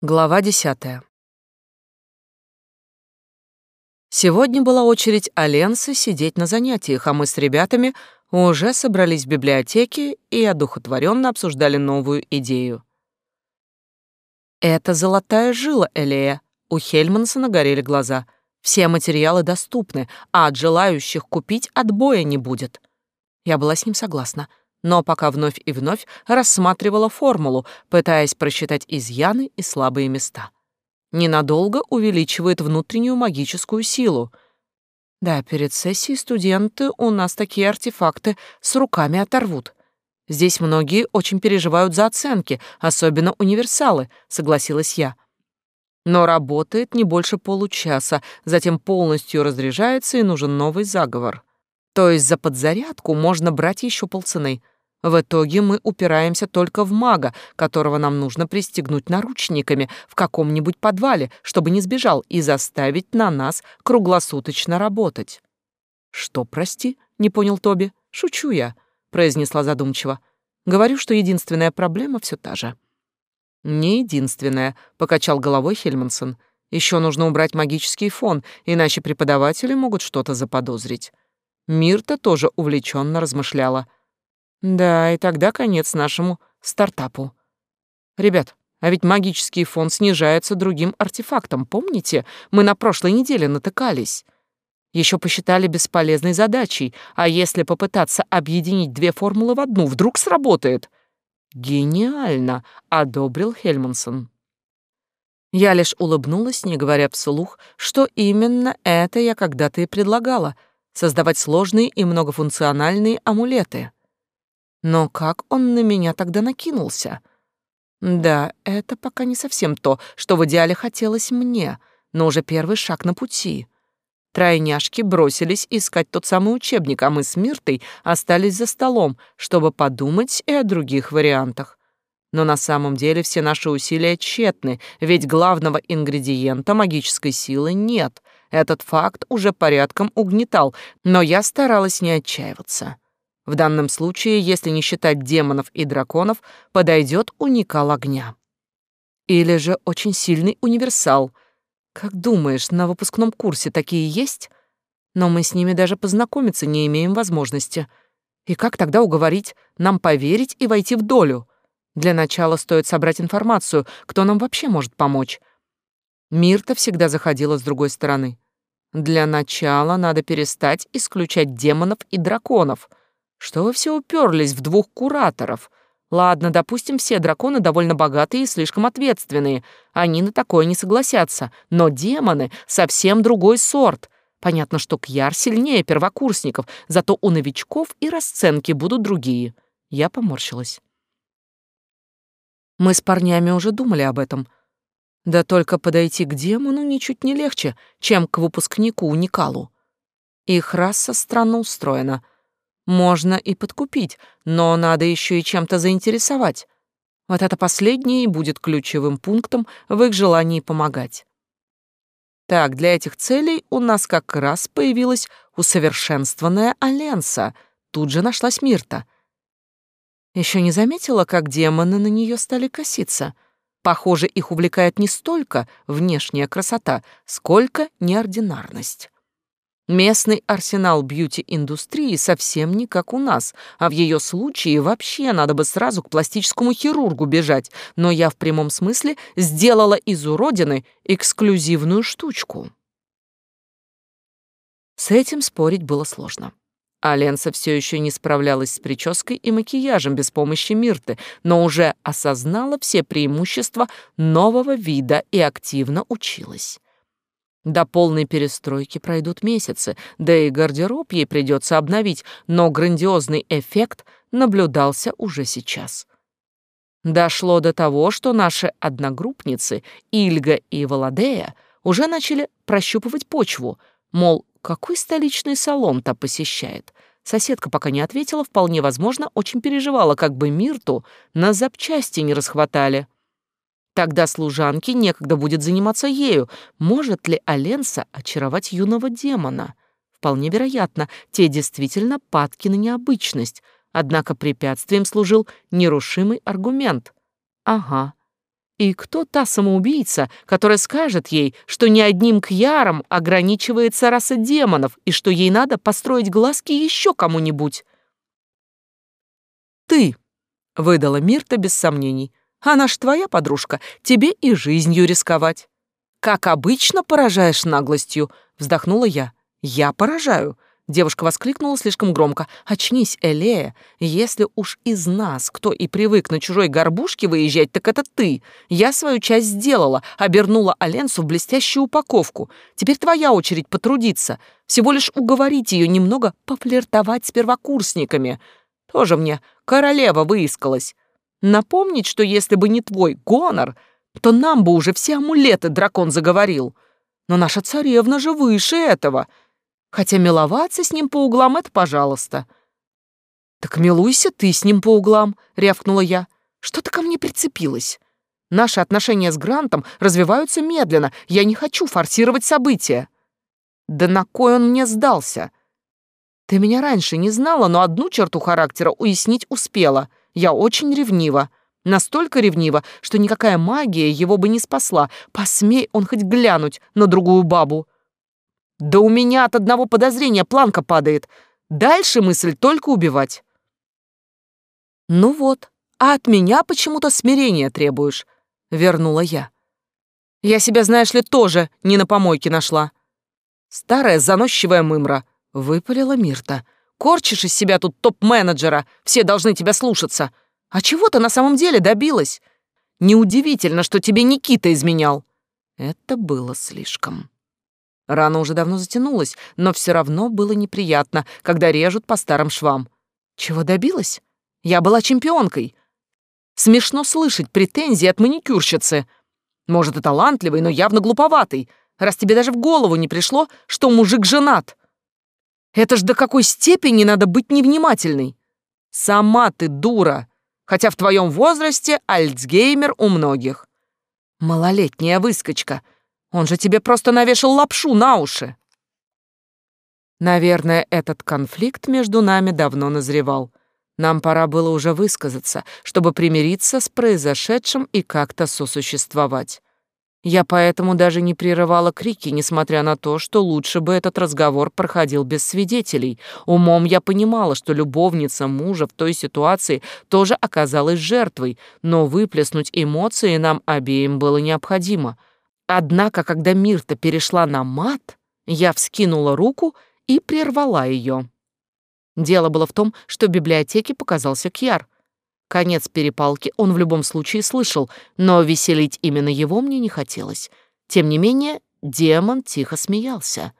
Глава десятая. Сегодня была очередь Аленсы сидеть на занятиях, а мы с ребятами уже собрались в библиотеке и одухотворенно обсуждали новую идею. «Это золотая жила, Элея». У Хельмансона горели глаза. «Все материалы доступны, а от желающих купить отбоя не будет». Я была с ним согласна но пока вновь и вновь рассматривала формулу, пытаясь просчитать изъяны и слабые места. Ненадолго увеличивает внутреннюю магическую силу. Да, перед сессией студенты у нас такие артефакты с руками оторвут. Здесь многие очень переживают за оценки, особенно универсалы, согласилась я. Но работает не больше получаса, затем полностью разряжается и нужен новый заговор. То есть за подзарядку можно брать еще полцены. В итоге мы упираемся только в мага, которого нам нужно пристегнуть наручниками в каком-нибудь подвале, чтобы не сбежал, и заставить на нас круглосуточно работать. «Что, прости?» — не понял Тоби. «Шучу я», — произнесла задумчиво. «Говорю, что единственная проблема все та же». «Не единственная», — покачал головой Хельмансон. Еще нужно убрать магический фон, иначе преподаватели могут что-то заподозрить». Мирта тоже увлеченно размышляла. Да, и тогда конец нашему стартапу. Ребят, а ведь магический фон снижается другим артефактом, помните? Мы на прошлой неделе натыкались. Еще посчитали бесполезной задачей, а если попытаться объединить две формулы в одну, вдруг сработает? Гениально, одобрил Хельмансон. Я лишь улыбнулась, не говоря вслух, что именно это я когда-то и предлагала — создавать сложные и многофункциональные амулеты. Но как он на меня тогда накинулся? Да, это пока не совсем то, что в идеале хотелось мне, но уже первый шаг на пути. Тройняшки бросились искать тот самый учебник, а мы с Миртой остались за столом, чтобы подумать и о других вариантах. Но на самом деле все наши усилия тщетны, ведь главного ингредиента магической силы нет. Этот факт уже порядком угнетал, но я старалась не отчаиваться. В данном случае, если не считать демонов и драконов, подойдет уникал огня. Или же очень сильный универсал. Как думаешь, на выпускном курсе такие есть? Но мы с ними даже познакомиться не имеем возможности. И как тогда уговорить нам поверить и войти в долю? Для начала стоит собрать информацию, кто нам вообще может помочь. Мирта всегда заходила с другой стороны. Для начала надо перестать исключать демонов и драконов. Что вы все уперлись в двух кураторов? Ладно, допустим, все драконы довольно богатые и слишком ответственные. Они на такое не согласятся. Но демоны — совсем другой сорт. Понятно, что Кьяр сильнее первокурсников, зато у новичков и расценки будут другие. Я поморщилась. Мы с парнями уже думали об этом. Да только подойти к демону ничуть не легче, чем к выпускнику-уникалу. Их раса странно устроена — можно и подкупить, но надо еще и чем-то заинтересовать. Вот это последнее и будет ключевым пунктом в их желании помогать. Так, для этих целей у нас как раз появилась усовершенствованная Аленса. Тут же нашлась Мирта. Еще не заметила, как демоны на нее стали коситься. Похоже, их увлекает не столько внешняя красота, сколько неординарность. Местный арсенал бьюти-индустрии совсем не как у нас, а в ее случае вообще надо бы сразу к пластическому хирургу бежать, но я в прямом смысле сделала из уродины эксклюзивную штучку. С этим спорить было сложно. Аленса все еще не справлялась с прической и макияжем без помощи Мирты, но уже осознала все преимущества нового вида и активно училась. До полной перестройки пройдут месяцы, да и гардероб ей придется обновить, но грандиозный эффект наблюдался уже сейчас. Дошло до того, что наши одногруппницы Ильга и Володея уже начали прощупывать почву, мол, какой столичный салон-то посещает. Соседка пока не ответила, вполне возможно, очень переживала, как бы Мирту на запчасти не расхватали. Тогда служанке некогда будет заниматься ею. Может ли Аленса очаровать юного демона? Вполне вероятно, те действительно падки на необычность. Однако препятствием служил нерушимый аргумент. Ага, И кто та самоубийца, которая скажет ей, что не одним кьяром ограничивается раса демонов и что ей надо построить глазки еще кому-нибудь? «Ты», — выдала Мирта без сомнений. «Она ж твоя подружка, тебе и жизнью рисковать». «Как обычно поражаешь наглостью», — вздохнула я. «Я поражаю. Девушка воскликнула слишком громко. «Очнись, Элея! Если уж из нас кто и привык на чужой горбушке выезжать, так это ты! Я свою часть сделала, обернула Аленсу в блестящую упаковку. Теперь твоя очередь потрудиться. Всего лишь уговорить ее немного пофлиртовать с первокурсниками. Тоже мне королева выискалась. Напомнить, что если бы не твой гонор, то нам бы уже все амулеты дракон заговорил. Но наша царевна же выше этого!» Хотя миловаться с ним по углам — это пожалуйста. «Так милуйся ты с ним по углам», — рявкнула я. «Что ты ко мне прицепилась? Наши отношения с Грантом развиваются медленно. Я не хочу форсировать события». «Да на кой он мне сдался?» «Ты меня раньше не знала, но одну черту характера уяснить успела. Я очень ревнива. Настолько ревнива, что никакая магия его бы не спасла. Посмей он хоть глянуть на другую бабу». Да у меня от одного подозрения планка падает. Дальше мысль только убивать. Ну вот, а от меня почему-то смирение требуешь, вернула я. Я себя, знаешь ли, тоже не на помойке нашла. Старая заносчивая мымра, выпалила Мирта. Корчишь из себя тут топ-менеджера, все должны тебя слушаться. А чего ты на самом деле добилась? Неудивительно, что тебе Никита изменял. Это было слишком. Рана уже давно затянулась, но все равно было неприятно, когда режут по старым швам. Чего добилась? Я была чемпионкой. Смешно слышать претензии от маникюрщицы. Может, и талантливый, но явно глуповатый, раз тебе даже в голову не пришло, что мужик женат. Это ж до какой степени надо быть невнимательной. Сама ты дура, хотя в твоем возрасте альцгеймер у многих. Малолетняя выскочка — он же тебе просто навешал лапшу на уши. Наверное, этот конфликт между нами давно назревал. Нам пора было уже высказаться, чтобы примириться с произошедшим и как-то сосуществовать. Я поэтому даже не прерывала крики, несмотря на то, что лучше бы этот разговор проходил без свидетелей. Умом я понимала, что любовница мужа в той ситуации тоже оказалась жертвой, но выплеснуть эмоции нам обеим было необходимо — Однако, когда Мирта перешла на мат, я вскинула руку и прервала ее. Дело было в том, что в библиотеке показался Кьяр. Конец перепалки он в любом случае слышал, но веселить именно его мне не хотелось. Тем не менее, демон тихо смеялся.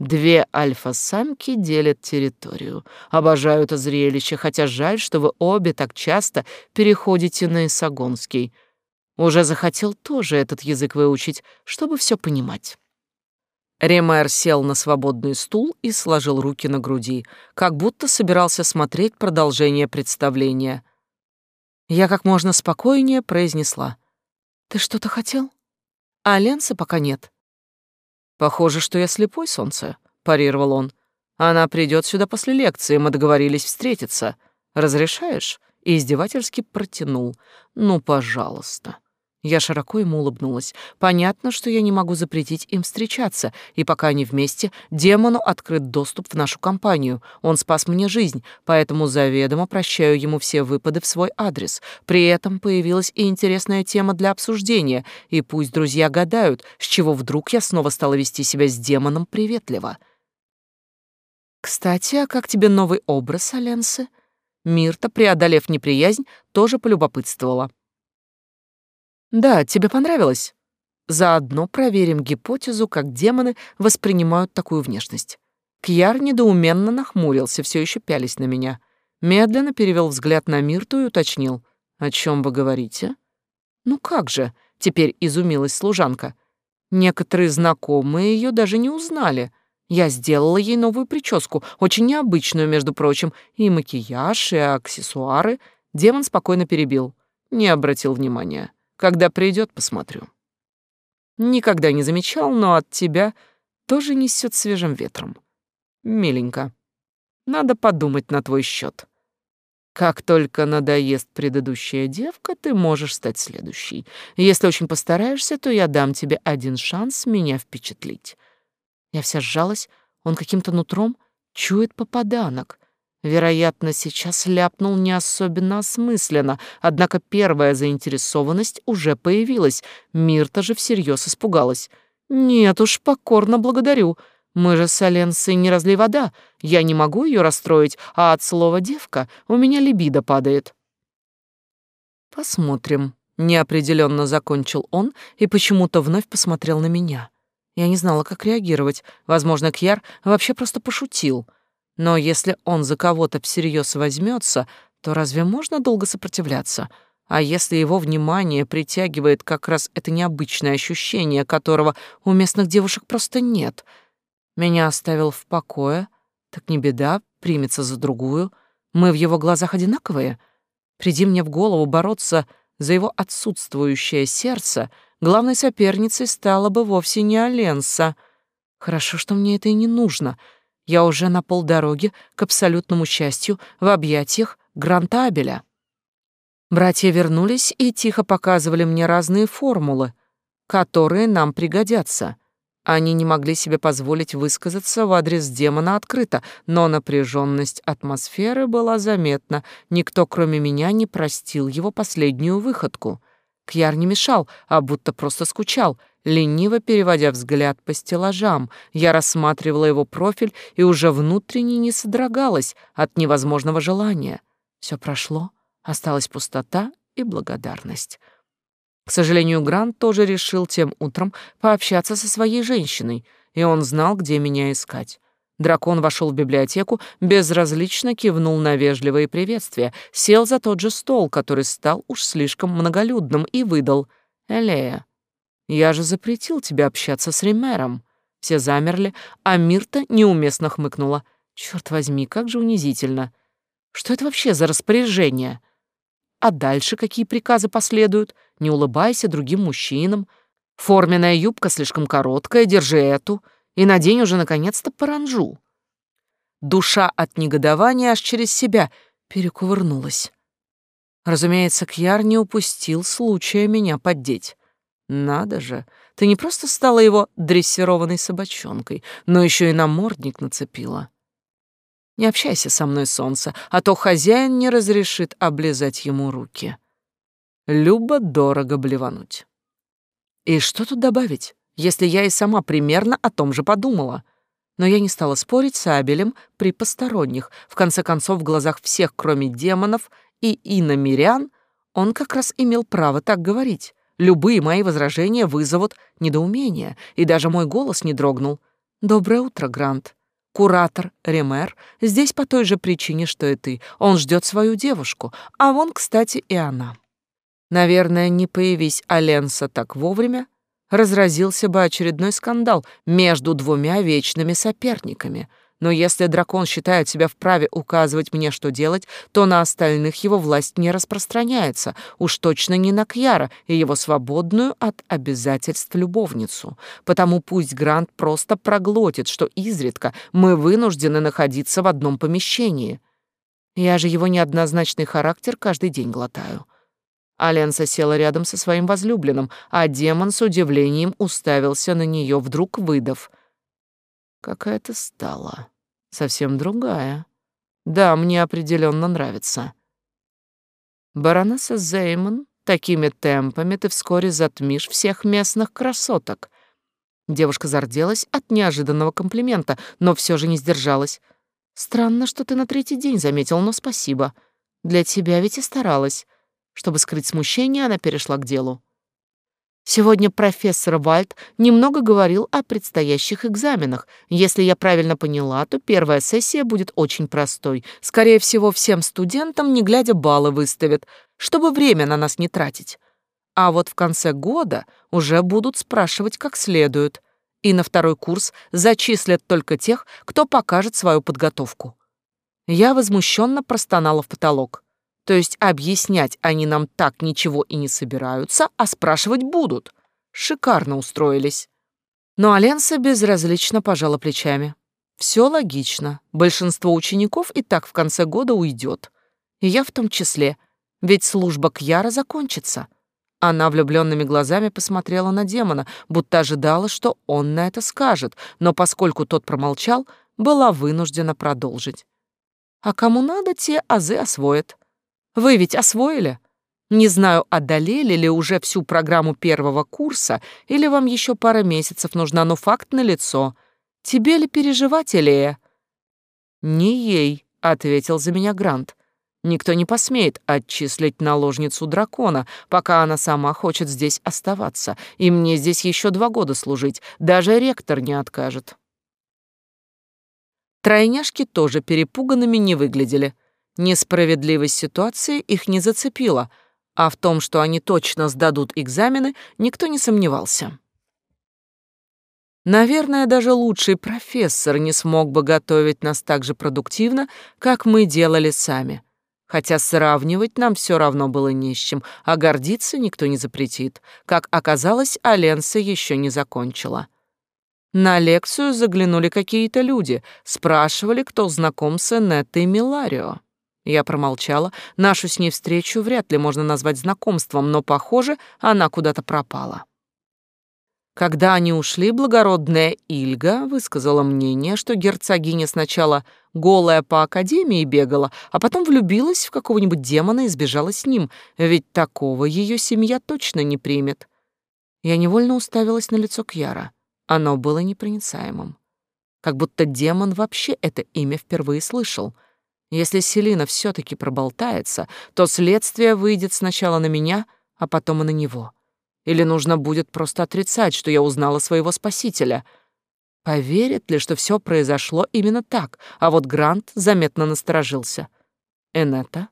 Две альфа-самки делят территорию. Обожаю это зрелище, хотя жаль, что вы обе так часто переходите на Исагонский. Уже захотел тоже этот язык выучить, чтобы все понимать. Ремер сел на свободный стул и сложил руки на груди, как будто собирался смотреть продолжение представления. Я как можно спокойнее произнесла. «Ты что-то хотел? А Ленсы пока нет». «Похоже, что я слепой, солнце», — парировал он. «Она придет сюда после лекции, мы договорились встретиться. Разрешаешь?» И издевательски протянул. «Ну, пожалуйста». Я широко ему улыбнулась. Понятно, что я не могу запретить им встречаться, и пока они вместе, демону открыт доступ в нашу компанию. Он спас мне жизнь, поэтому заведомо прощаю ему все выпады в свой адрес. При этом появилась и интересная тема для обсуждения, и пусть друзья гадают, с чего вдруг я снова стала вести себя с демоном приветливо. «Кстати, а как тебе новый образ, Аленсы?» Мирта, преодолев неприязнь, тоже полюбопытствовала. Да, тебе понравилось? Заодно проверим гипотезу, как демоны воспринимают такую внешность. Кьяр недоуменно нахмурился, все еще пялись на меня. Медленно перевел взгляд на Мирту и уточнил. «О чем вы говорите?» «Ну как же?» — теперь изумилась служанка. Некоторые знакомые ее даже не узнали. Я сделала ей новую прическу, очень необычную, между прочим, и макияж, и аксессуары. Демон спокойно перебил. Не обратил внимания. Когда придет, посмотрю. Никогда не замечал, но от тебя тоже несет свежим ветром. Миленько. Надо подумать на твой счет. Как только надоест предыдущая девка, ты можешь стать следующей. Если очень постараешься, то я дам тебе один шанс меня впечатлить. Я вся сжалась, он каким-то нутром чует попаданок. Вероятно, сейчас ляпнул не особенно осмысленно, однако первая заинтересованность уже появилась. Мирта же всерьез испугалась. «Нет уж, покорно благодарю. Мы же с Аленсой не разлей вода. Я не могу ее расстроить, а от слова «девка» у меня либидо падает». «Посмотрим», — неопределенно закончил он и почему-то вновь посмотрел на меня. Я не знала, как реагировать. Возможно, Кьяр вообще просто пошутил — но если он за кого-то всерьез возьмется, то разве можно долго сопротивляться? А если его внимание притягивает как раз это необычное ощущение, которого у местных девушек просто нет? Меня оставил в покое, так не беда, примется за другую. Мы в его глазах одинаковые. Приди мне в голову бороться за его отсутствующее сердце, главной соперницей стала бы вовсе не Аленса. Хорошо, что мне это и не нужно — я уже на полдороги к абсолютному счастью в объятиях Грантабеля. Братья вернулись и тихо показывали мне разные формулы, которые нам пригодятся. Они не могли себе позволить высказаться в адрес демона открыто, но напряженность атмосферы была заметна. Никто, кроме меня, не простил его последнюю выходку. Кьяр не мешал, а будто просто скучал — Лениво переводя взгляд по стеллажам, я рассматривала его профиль и уже внутренне не содрогалась от невозможного желания. Все прошло, осталась пустота и благодарность. К сожалению, Грант тоже решил тем утром пообщаться со своей женщиной, и он знал, где меня искать. Дракон вошел в библиотеку, безразлично кивнул на вежливые приветствия, сел за тот же стол, который стал уж слишком многолюдным, и выдал «Элея, я же запретил тебе общаться с Ремером. Все замерли, а Мирта неуместно хмыкнула. Черт возьми, как же унизительно. Что это вообще за распоряжение? А дальше какие приказы последуют? Не улыбайся другим мужчинам. Форменная юбка слишком короткая, держи эту. И надень уже наконец-то паранжу. Душа от негодования аж через себя перекувырнулась. Разумеется, Кьяр не упустил случая меня поддеть. Надо же, ты не просто стала его дрессированной собачонкой, но еще и намордник нацепила. Не общайся со мной, солнце, а то хозяин не разрешит облизать ему руки. Любо дорого блевануть. И что тут добавить, если я и сама примерно о том же подумала? Но я не стала спорить с Абелем при посторонних. В конце концов, в глазах всех, кроме демонов и иномирян, он как раз имел право так говорить. Любые мои возражения вызовут недоумение, и даже мой голос не дрогнул. «Доброе утро, Грант. Куратор Ремер здесь по той же причине, что и ты. Он ждет свою девушку, а вон, кстати, и она». Наверное, не появись Аленса так вовремя, разразился бы очередной скандал между двумя вечными соперниками — но если дракон считает себя вправе указывать мне, что делать, то на остальных его власть не распространяется, уж точно не на Кьяра и его свободную от обязательств любовницу. Потому пусть Грант просто проглотит, что изредка мы вынуждены находиться в одном помещении. Я же его неоднозначный характер каждый день глотаю. Аленса села рядом со своим возлюбленным, а демон с удивлением уставился на нее, вдруг выдав. «Какая ты стала совсем другая. Да, мне определенно нравится. Баронесса Зеймон, такими темпами ты вскоре затмишь всех местных красоток. Девушка зарделась от неожиданного комплимента, но все же не сдержалась. Странно, что ты на третий день заметил, но спасибо. Для тебя ведь и старалась. Чтобы скрыть смущение, она перешла к делу. Сегодня профессор Вальд немного говорил о предстоящих экзаменах. Если я правильно поняла, то первая сессия будет очень простой. Скорее всего, всем студентам, не глядя, баллы выставят, чтобы время на нас не тратить. А вот в конце года уже будут спрашивать как следует. И на второй курс зачислят только тех, кто покажет свою подготовку. Я возмущенно простонала в потолок. То есть объяснять они нам так ничего и не собираются, а спрашивать будут. Шикарно устроились. Но Аленса безразлично пожала плечами. Все логично. Большинство учеников и так в конце года уйдет. И я в том числе, ведь служба Кьяра закончится. Она влюбленными глазами посмотрела на демона, будто ожидала, что он на это скажет, но поскольку тот промолчал, была вынуждена продолжить. А кому надо, те азы освоят. Вы ведь освоили? Не знаю, одолели ли уже всю программу первого курса, или вам еще пара месяцев нужна, но факт налицо. Тебе ли переживать, Элея? Не ей, — ответил за меня Грант. Никто не посмеет отчислить наложницу дракона, пока она сама хочет здесь оставаться, и мне здесь еще два года служить, даже ректор не откажет. Тройняшки тоже перепуганными не выглядели. Несправедливость ситуации их не зацепила, а в том, что они точно сдадут экзамены, никто не сомневался. Наверное, даже лучший профессор не смог бы готовить нас так же продуктивно, как мы делали сами. Хотя сравнивать нам все равно было не с чем, а гордиться никто не запретит. Как оказалось, Аленса еще не закончила. На лекцию заглянули какие-то люди, спрашивали, кто знаком с Энеттой Миларио. Я промолчала. Нашу с ней встречу вряд ли можно назвать знакомством, но, похоже, она куда-то пропала. Когда они ушли, благородная Ильга высказала мнение, что герцогиня сначала голая по академии бегала, а потом влюбилась в какого-нибудь демона и сбежала с ним, ведь такого ее семья точно не примет. Я невольно уставилась на лицо Кьяра. Оно было непроницаемым. Как будто демон вообще это имя впервые слышал — если Селина все-таки проболтается, то следствие выйдет сначала на меня, а потом и на него. Или нужно будет просто отрицать, что я узнала своего спасителя. Поверит ли, что все произошло именно так, а вот Грант заметно насторожился. Энета?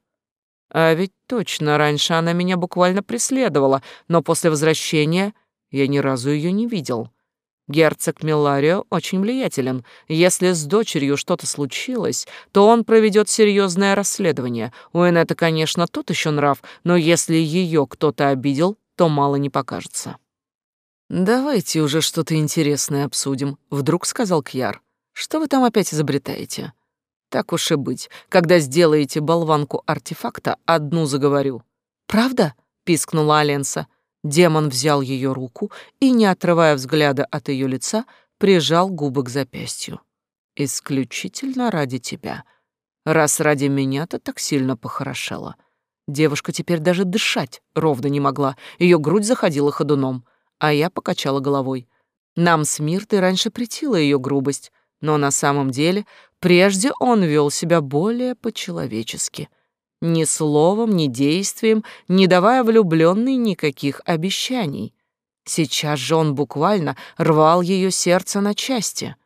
А ведь точно, раньше она меня буквально преследовала, но после возвращения я ни разу ее не видел. Герцог Миларио очень влиятелен. Если с дочерью что-то случилось, то он проведет серьезное расследование. У Энета, конечно, тот еще нрав, но если ее кто-то обидел, то мало не покажется. «Давайте уже что-то интересное обсудим», — вдруг сказал Кьяр. «Что вы там опять изобретаете?» «Так уж и быть. Когда сделаете болванку артефакта, одну заговорю». «Правда?» — пискнула Аленса. Демон взял ее руку и, не отрывая взгляда от ее лица, прижал губы к запястью. «Исключительно ради тебя. Раз ради меня ты так сильно похорошела». Девушка теперь даже дышать ровно не могла, ее грудь заходила ходуном, а я покачала головой. Нам с Миртой раньше притила ее грубость, но на самом деле прежде он вел себя более по-человечески — ни словом, ни действием, не давая влюбленной никаких обещаний. Сейчас же он буквально рвал ее сердце на части,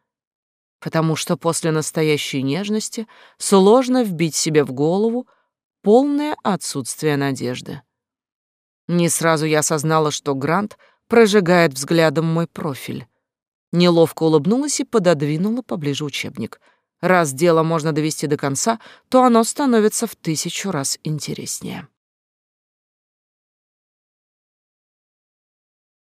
потому что после настоящей нежности сложно вбить себе в голову полное отсутствие надежды. Не сразу я осознала, что Грант прожигает взглядом мой профиль. Неловко улыбнулась и пододвинула поближе учебник — Раз дело можно довести до конца, то оно становится в тысячу раз интереснее.